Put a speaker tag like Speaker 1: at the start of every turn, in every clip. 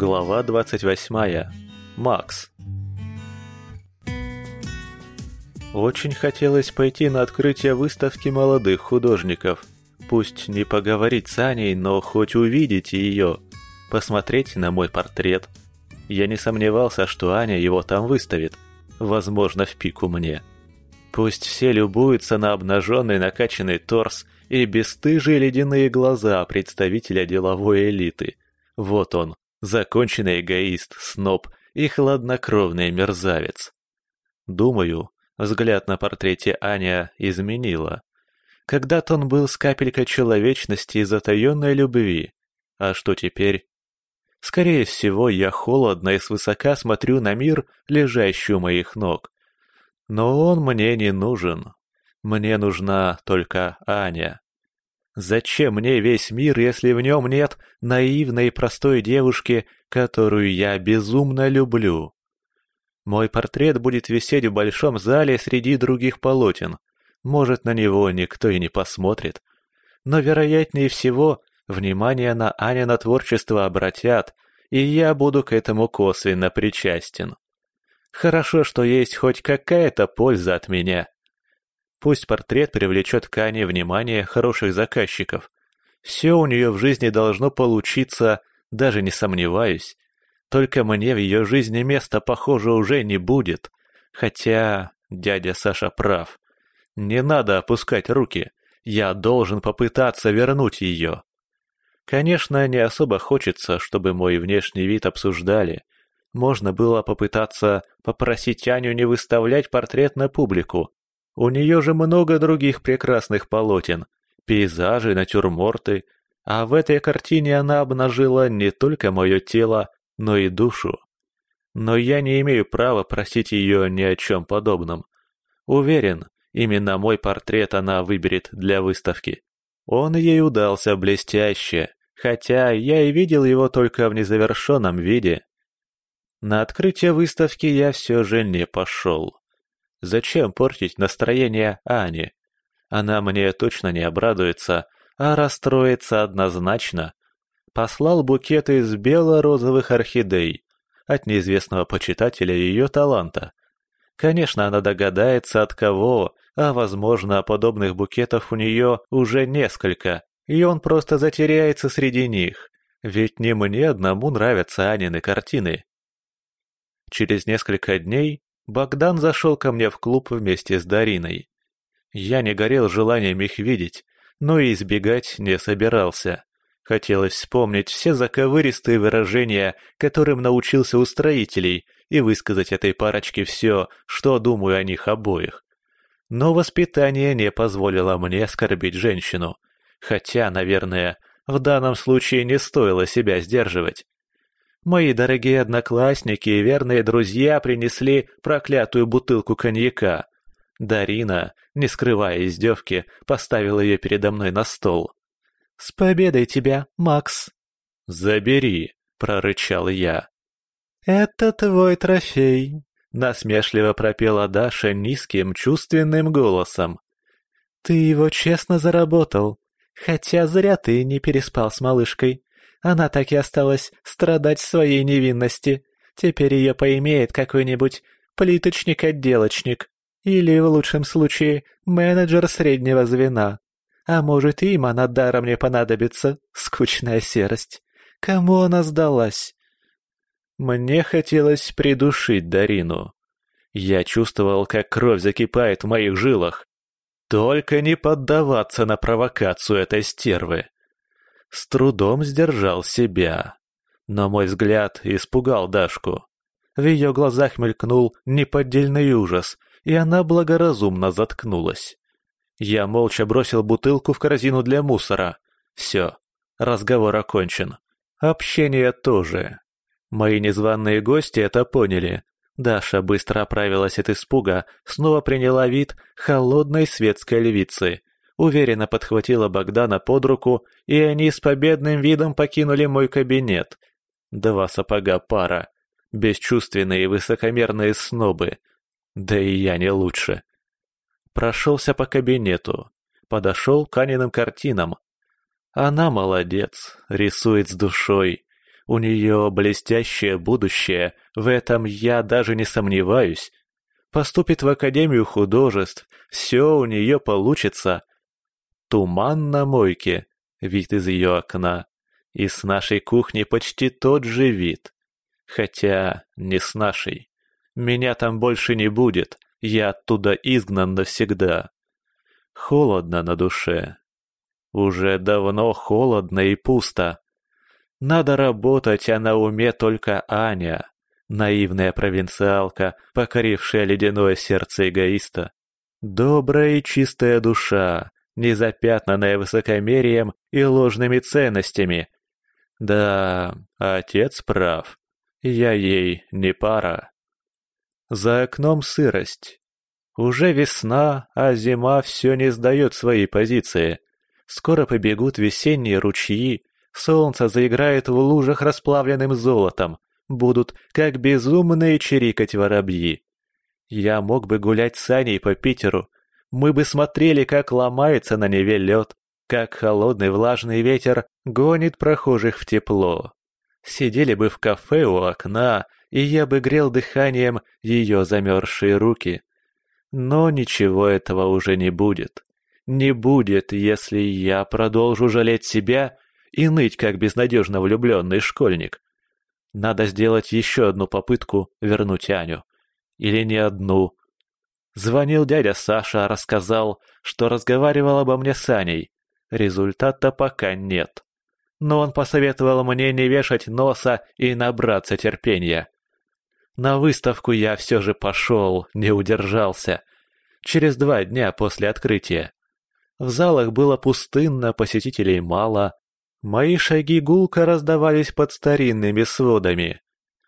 Speaker 1: Глава 28. Макс. Очень хотелось пойти на открытие выставки молодых художников. Пусть не поговорить с Аней, но хоть увидеть ее, посмотреть на мой портрет. Я не сомневался, что Аня его там выставит. Возможно, в пику мне. Пусть все любуются на обнаженный накачанный торс и бесстыжие ледяные глаза представителя деловой элиты. Вот он, законченный эгоист, сноб и хладнокровный мерзавец. Думаю, взгляд на портрете Аня изменила. Когда-то он был с капелькой человечности и затаенной любви. А что теперь? Скорее всего, я холодно и свысока смотрю на мир, лежащий у моих ног. Но он мне не нужен. Мне нужна только Аня. Зачем мне весь мир, если в нем нет наивной и простой девушки, которую я безумно люблю? Мой портрет будет висеть в большом зале среди других полотен. Может, на него никто и не посмотрит. Но, вероятнее всего, внимание на Аня на творчество обратят, и я буду к этому косвенно причастен. Хорошо, что есть хоть какая-то польза от меня. Пусть портрет привлечет к Ане внимание хороших заказчиков. Все у нее в жизни должно получиться, даже не сомневаюсь. Только мне в ее жизни места, похоже, уже не будет. Хотя дядя Саша прав. Не надо опускать руки. Я должен попытаться вернуть ее. Конечно, не особо хочется, чтобы мой внешний вид обсуждали. Можно было попытаться попросить Аню не выставлять портрет на публику, у нее же много других прекрасных полотен, пейзажи, натюрморты, а в этой картине она обнажила не только мое тело, но и душу. Но я не имею права просить ее ни о чем подобном. Уверен, именно мой портрет она выберет для выставки. Он ей удался блестяще, хотя я и видел его только в незавершенном виде. На открытие выставки я все же не пошел. Зачем портить настроение Ани? Она мне точно не обрадуется, а расстроится однозначно. Послал букет из бело-розовых орхидей от неизвестного почитателя ее таланта. Конечно, она догадается от кого, а, возможно, подобных букетов у нее уже несколько, и он просто затеряется среди них. Ведь не мне одному нравятся Анины картины. Через несколько дней Богдан зашел ко мне в клуб вместе с Дариной. Я не горел желанием их видеть, но и избегать не собирался. Хотелось вспомнить все заковыристые выражения, которым научился у строителей, и высказать этой парочке все, что думаю о них обоих. Но воспитание не позволило мне оскорбить женщину. Хотя, наверное, в данном случае не стоило себя сдерживать. Мои дорогие одноклассники и верные друзья принесли проклятую бутылку коньяка. Дарина, не скрывая издевки, поставила ее передо мной на стол. «С победой тебя, Макс!» «Забери!» — прорычал я. «Это твой трофей!» — насмешливо пропела Даша низким, чувственным голосом. «Ты его честно заработал, хотя зря ты не переспал с малышкой. Она так и осталась страдать своей невинности. Теперь ее поимеет какой-нибудь плиточник-отделочник. Или, в лучшем случае, менеджер среднего звена. А может, им она даром не понадобится. Скучная серость. Кому она сдалась? Мне хотелось придушить Дарину. Я чувствовал, как кровь закипает в моих жилах. Только не поддаваться на провокацию этой стервы. С трудом сдержал себя. Но мой взгляд испугал Дашку. В ее глазах мелькнул неподдельный ужас, и она благоразумно заткнулась. Я молча бросил бутылку в корзину для мусора. Все, разговор окончен. Общение тоже. Мои незваные гости это поняли. Даша быстро оправилась от испуга, снова приняла вид холодной светской львицы уверенно подхватила Богдана под руку, и они с победным видом покинули мой кабинет. Два сапога пара, бесчувственные и высокомерные снобы. Да и я не лучше. Прошелся по кабинету, подошел к Аниным картинам. Она молодец, рисует с душой. У нее блестящее будущее, в этом я даже не сомневаюсь. Поступит в Академию художеств, все у нее получится. Туман на мойке, вид из ее окна. И с нашей кухни почти тот же вид. Хотя не с нашей. Меня там больше не будет, я оттуда изгнан навсегда. Холодно на душе. Уже давно холодно и пусто. Надо работать, а на уме только Аня, наивная провинциалка, покорившая ледяное сердце эгоиста. Добрая и чистая душа, не запятнанная высокомерием и ложными ценностями. Да, отец прав. Я ей не пара. За окном сырость. Уже весна, а зима все не сдает свои позиции. Скоро побегут весенние ручьи, Солнце заиграет в лужах расплавленным золотом. Будут, как безумные, чирикать воробьи. Я мог бы гулять с Аней по Питеру. Мы бы смотрели, как ломается на Неве лед, как холодный влажный ветер гонит прохожих в тепло. Сидели бы в кафе у окна, и я бы грел дыханием ее замерзшие руки. Но ничего этого уже не будет. Не будет, если я продолжу жалеть себя и ныть, как безнадежно влюбленный школьник. Надо сделать еще одну попытку вернуть Аню. Или не одну. Звонил дядя Саша, рассказал, что разговаривал обо мне с Аней. Результата пока нет. Но он посоветовал мне не вешать носа и набраться терпения. На выставку я все же пошел, не удержался. Через два дня после открытия. В залах было пустынно, посетителей мало, Мои шаги гулко раздавались под старинными сводами.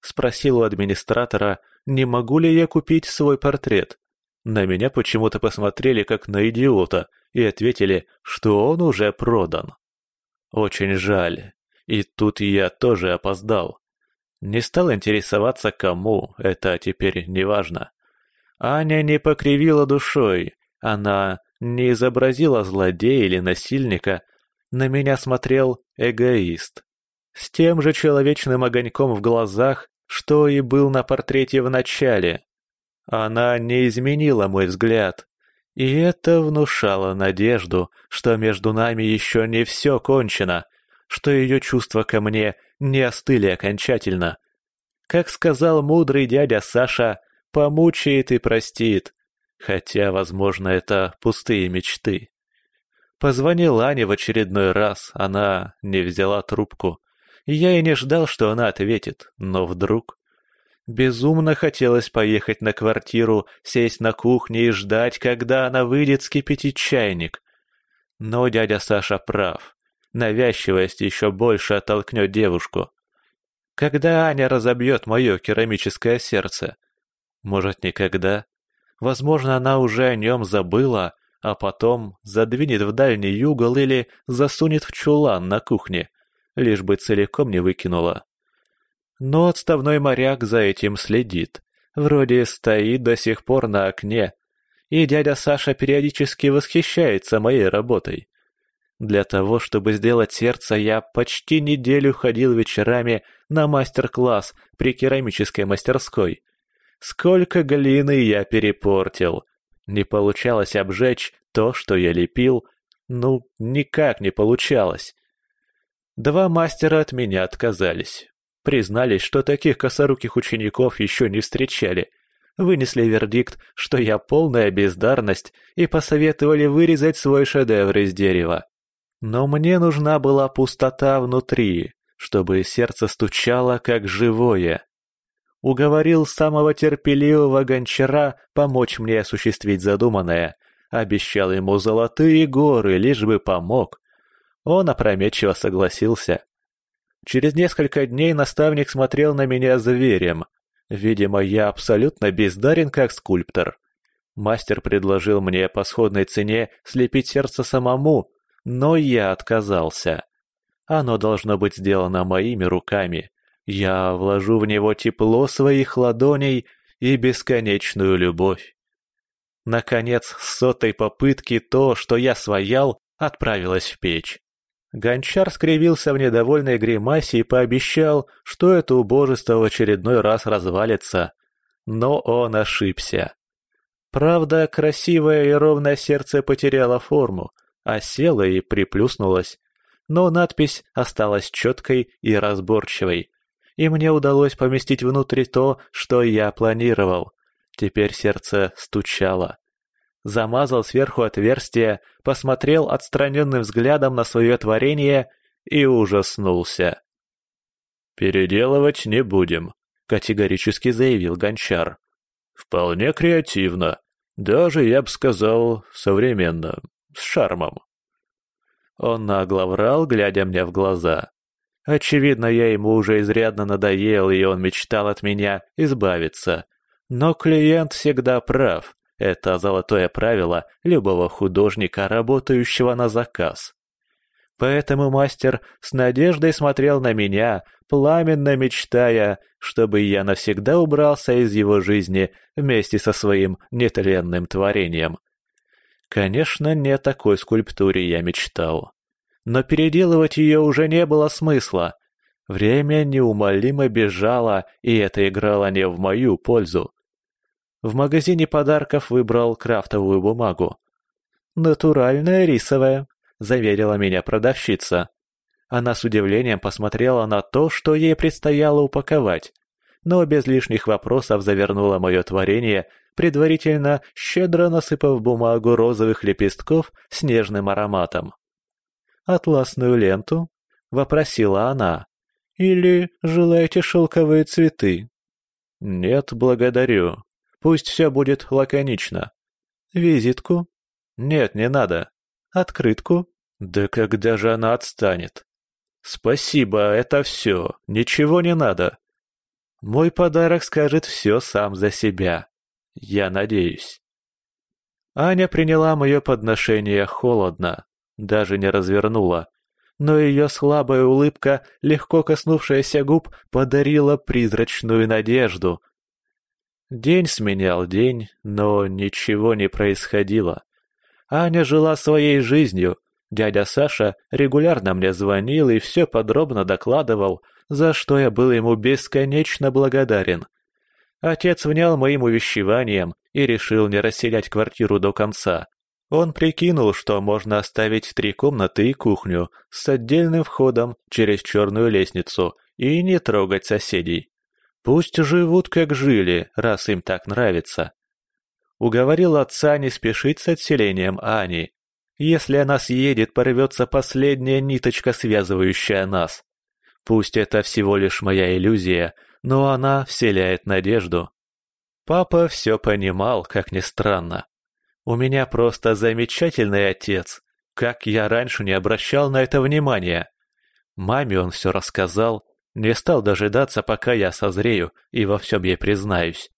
Speaker 1: Спросил у администратора, не могу ли я купить свой портрет. На меня почему-то посмотрели как на идиота и ответили, что он уже продан. Очень жаль. И тут я тоже опоздал. Не стал интересоваться кому, это теперь не важно. Аня не покривила душой, она не изобразила злодея или насильника, на меня смотрел эгоист. С тем же человечным огоньком в глазах, что и был на портрете в начале. Она не изменила мой взгляд, и это внушало надежду, что между нами еще не все кончено, что ее чувства ко мне не остыли окончательно. Как сказал мудрый дядя Саша, помучает и простит, хотя, возможно, это пустые мечты. Позвонил Ане в очередной раз, она не взяла трубку. Я и не ждал, что она ответит, но вдруг... Безумно хотелось поехать на квартиру, сесть на кухне и ждать, когда она выйдет скипятить чайник. Но дядя Саша прав. Навязчивость еще больше оттолкнет девушку. Когда Аня разобьет мое керамическое сердце? Может, никогда? Возможно, она уже о нем забыла, а потом задвинет в дальний угол или засунет в чулан на кухне, лишь бы целиком не выкинула. Но отставной моряк за этим следит. Вроде стоит до сих пор на окне, и дядя Саша периодически восхищается моей работой. Для того, чтобы сделать сердце, я почти неделю ходил вечерами на мастер-класс при керамической мастерской. Сколько глины я перепортил, не получалось обжечь то, что я лепил. Ну, никак не получалось. Два мастера от меня отказались. Признались, что таких косоруких учеников еще не встречали. Вынесли вердикт, что я полная бездарность, и посоветовали вырезать свой шедевр из дерева. Но мне нужна была пустота внутри, чтобы сердце стучало как живое уговорил самого терпеливого гончара помочь мне осуществить задуманное, обещал ему золотые горы, лишь бы помог. Он опрометчиво согласился. Через несколько дней наставник смотрел на меня зверем. Видимо, я абсолютно бездарен как скульптор. Мастер предложил мне по сходной цене слепить сердце самому, но я отказался. Оно должно быть сделано моими руками. Я вложу в него тепло своих ладоней и бесконечную любовь. Наконец, с сотой попытки то, что я своял, отправилось в печь. Гончар скривился в недовольной гримасе и пообещал, что это убожество в очередной раз развалится. Но он ошибся. Правда, красивое и ровное сердце потеряло форму, осело и приплюснулось. Но надпись осталась четкой и разборчивой. И мне удалось поместить внутрь то, что я планировал. Теперь сердце стучало замазал сверху отверстие, посмотрел отстраненным взглядом на свое творение и ужаснулся. «Переделывать не будем», — категорически заявил Гончар. «Вполне креативно, даже, я бы сказал, современно, с шармом». Он нагло врал, глядя мне в глаза. Очевидно, я ему уже изрядно надоел, и он мечтал от меня избавиться. Но клиент всегда прав. Это золотое правило любого художника, работающего на заказ. Поэтому мастер с надеждой смотрел на меня, пламенно мечтая, чтобы я навсегда убрался из его жизни вместе со своим нетленным творением. Конечно, не о такой скульптуре я мечтал. Но переделывать ее уже не было смысла. Время неумолимо бежало, и это играло не в мою пользу. В магазине подарков выбрал крафтовую бумагу. «Натуральная рисовая», — заверила меня продавщица. Она с удивлением посмотрела на то, что ей предстояло упаковать, но без лишних вопросов завернула мое творение, предварительно щедро насыпав бумагу розовых лепестков с нежным ароматом. «Атласную ленту?» — вопросила она. «Или желаете шелковые цветы?» «Нет, благодарю», Пусть все будет лаконично. Визитку? Нет, не надо. Открытку? Да когда же она отстанет? Спасибо, это все. Ничего не надо. Мой подарок скажет все сам за себя. Я надеюсь. Аня приняла мое подношение холодно, даже не развернула, но ее слабая улыбка, легко коснувшаяся губ, подарила призрачную надежду, День сменял день, но ничего не происходило. Аня жила своей жизнью. Дядя Саша регулярно мне звонил и все подробно докладывал, за что я был ему бесконечно благодарен. Отец внял моим увещеванием и решил не расселять квартиру до конца. Он прикинул, что можно оставить три комнаты и кухню с отдельным входом через черную лестницу и не трогать соседей. Пусть живут, как жили, раз им так нравится. Уговорил отца не спешить с отселением Ани. Если она съедет, порвется последняя ниточка, связывающая нас. Пусть это всего лишь моя иллюзия, но она вселяет надежду. Папа все понимал, как ни странно. У меня просто замечательный отец. Как я раньше не обращал на это внимания. Маме он все рассказал, не стал дожидаться, пока я созрею и во всем ей признаюсь.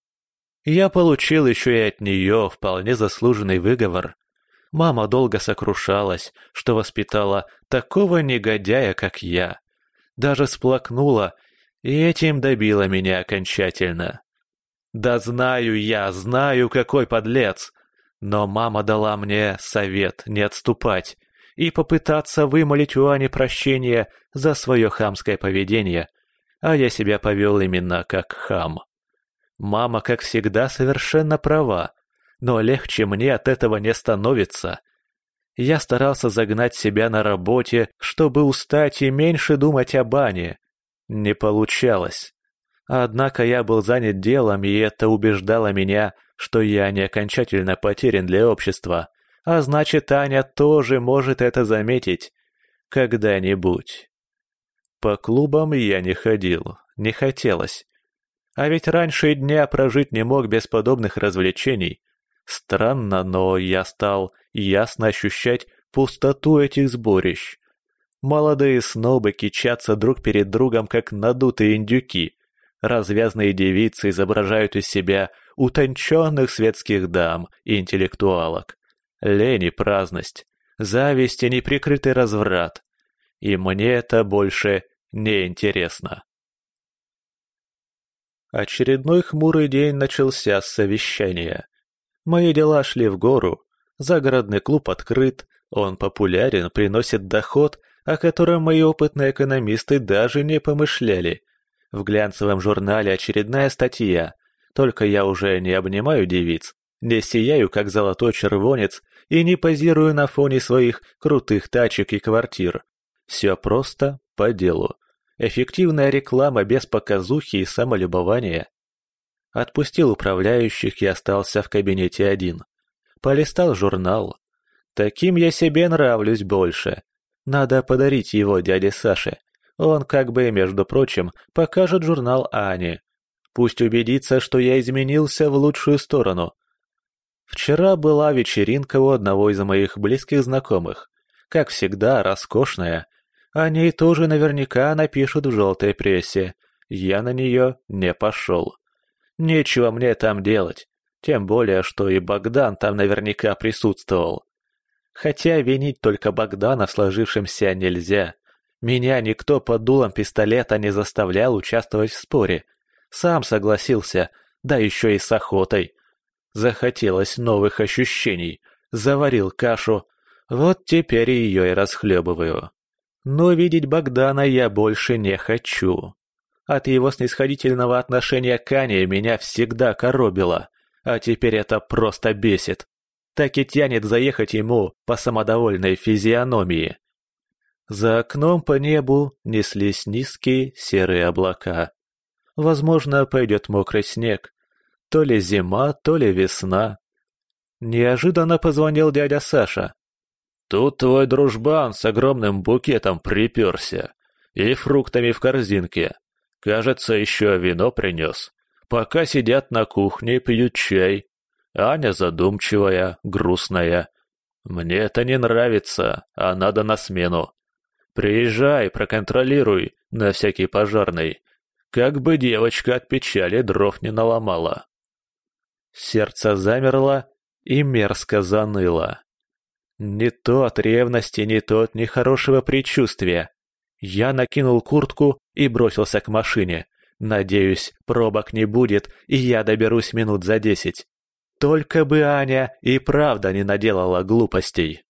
Speaker 1: Я получил еще и от нее вполне заслуженный выговор. Мама долго сокрушалась, что воспитала такого негодяя, как я. Даже сплакнула, и этим добила меня окончательно. Да знаю я, знаю, какой подлец. Но мама дала мне совет не отступать, и попытаться вымолить у Ани прощение за свое хамское поведение, а я себя повел именно как хам. Мама, как всегда, совершенно права, но легче мне от этого не становится. Я старался загнать себя на работе, чтобы устать и меньше думать о бане. Не получалось. Однако я был занят делом, и это убеждало меня, что я не окончательно потерян для общества, а значит, Аня тоже может это заметить. Когда-нибудь. По клубам я не ходил, не хотелось. А ведь раньше дня прожить не мог без подобных развлечений. Странно, но я стал ясно ощущать пустоту этих сборищ. Молодые снобы кичатся друг перед другом, как надутые индюки. Развязные девицы изображают из себя утонченных светских дам и интеллектуалок лень и праздность, зависть и неприкрытый разврат. И мне это больше не интересно. Очередной хмурый день начался с совещания. Мои дела шли в гору, загородный клуб открыт, он популярен, приносит доход, о котором мои опытные экономисты даже не помышляли. В глянцевом журнале очередная статья, только я уже не обнимаю девиц, не сияю, как золотой червонец, и не позирую на фоне своих крутых тачек и квартир. Все просто по делу. Эффективная реклама без показухи и самолюбования. Отпустил управляющих и остался в кабинете один. Полистал журнал. Таким я себе нравлюсь больше. Надо подарить его дяде Саше. Он, как бы, между прочим, покажет журнал Ане. Пусть убедится, что я изменился в лучшую сторону. Вчера была вечеринка у одного из моих близких знакомых. Как всегда, роскошная. О ней тоже наверняка напишут в желтой прессе. Я на нее не пошел. Нечего мне там делать. Тем более, что и Богдан там наверняка присутствовал. Хотя винить только Богдана в сложившемся нельзя. Меня никто под дулом пистолета не заставлял участвовать в споре. Сам согласился, да еще и с охотой. Захотелось новых ощущений. Заварил кашу. Вот теперь ее и расхлебываю. Но видеть Богдана я больше не хочу. От его снисходительного отношения к Ане меня всегда коробило, а теперь это просто бесит. Так и тянет заехать ему по самодовольной физиономии. За окном по небу неслись низкие серые облака. Возможно, пойдет мокрый снег. То ли зима, то ли весна. Неожиданно позвонил дядя Саша. «Тут твой дружбан с огромным букетом приперся и фруктами в корзинке. Кажется, еще вино принес. Пока сидят на кухне, пьют чай. Аня задумчивая, грустная. Мне это не нравится, а надо на смену. Приезжай, проконтролируй, на всякий пожарный. Как бы девочка от печали дров не наломала. Сердце замерло и мерзко заныло. Не то от ревности, не то от нехорошего предчувствия. Я накинул куртку и бросился к машине. Надеюсь, пробок не будет, и я доберусь минут за десять. Только бы Аня и правда не наделала глупостей.